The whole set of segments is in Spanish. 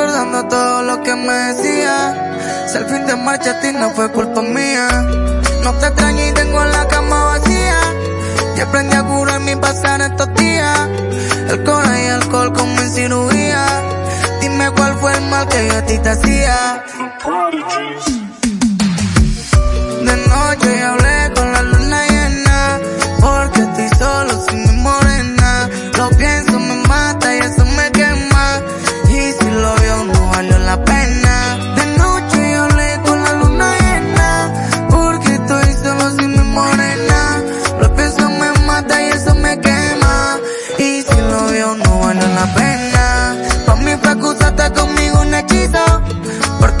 recordando todo lo que me decía. Si al fin de marcha a ti no fue culpa mía, no te extraño y tengo la cama vacía. Y aprendí a curar mi pasar estos días. El coraje y alcohol como en cirugía. Dime cuál fue el mal que yo a ti te hacía. De noche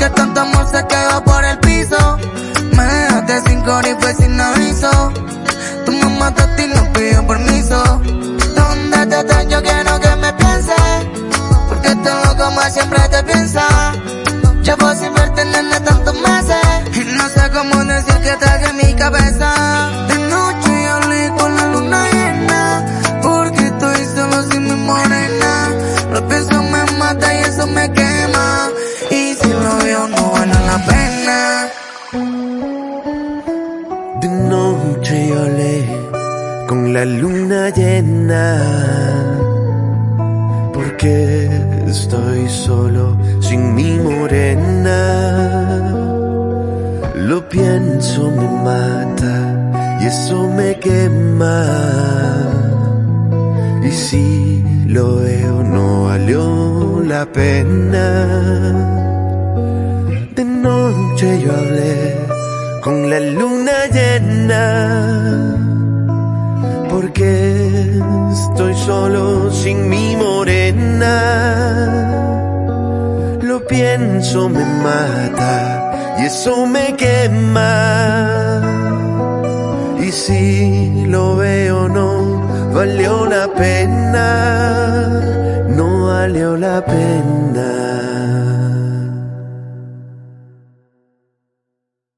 porque tanto amor se quedó por el piso. Me dejaste sin coro y fue sin aviso. Tu mamá y no pidió permiso. ¿Dónde te estás? Yo quiero que me pienses. Porque este loco más siempre te piensa. Sin con la luna llena. Porque estoy solo sin mi morena. Lo pienso, me mata y eso me quema. Y si lo veo, no valió la pena. De noche yo hablé con la luna llena. Porque estoy solo sin mi morena. Lo pienso, me mata y eso me quema. Y si lo veo, no valió la pena. No valió la pena.